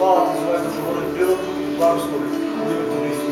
Father, this is what I'm going to do. To do this.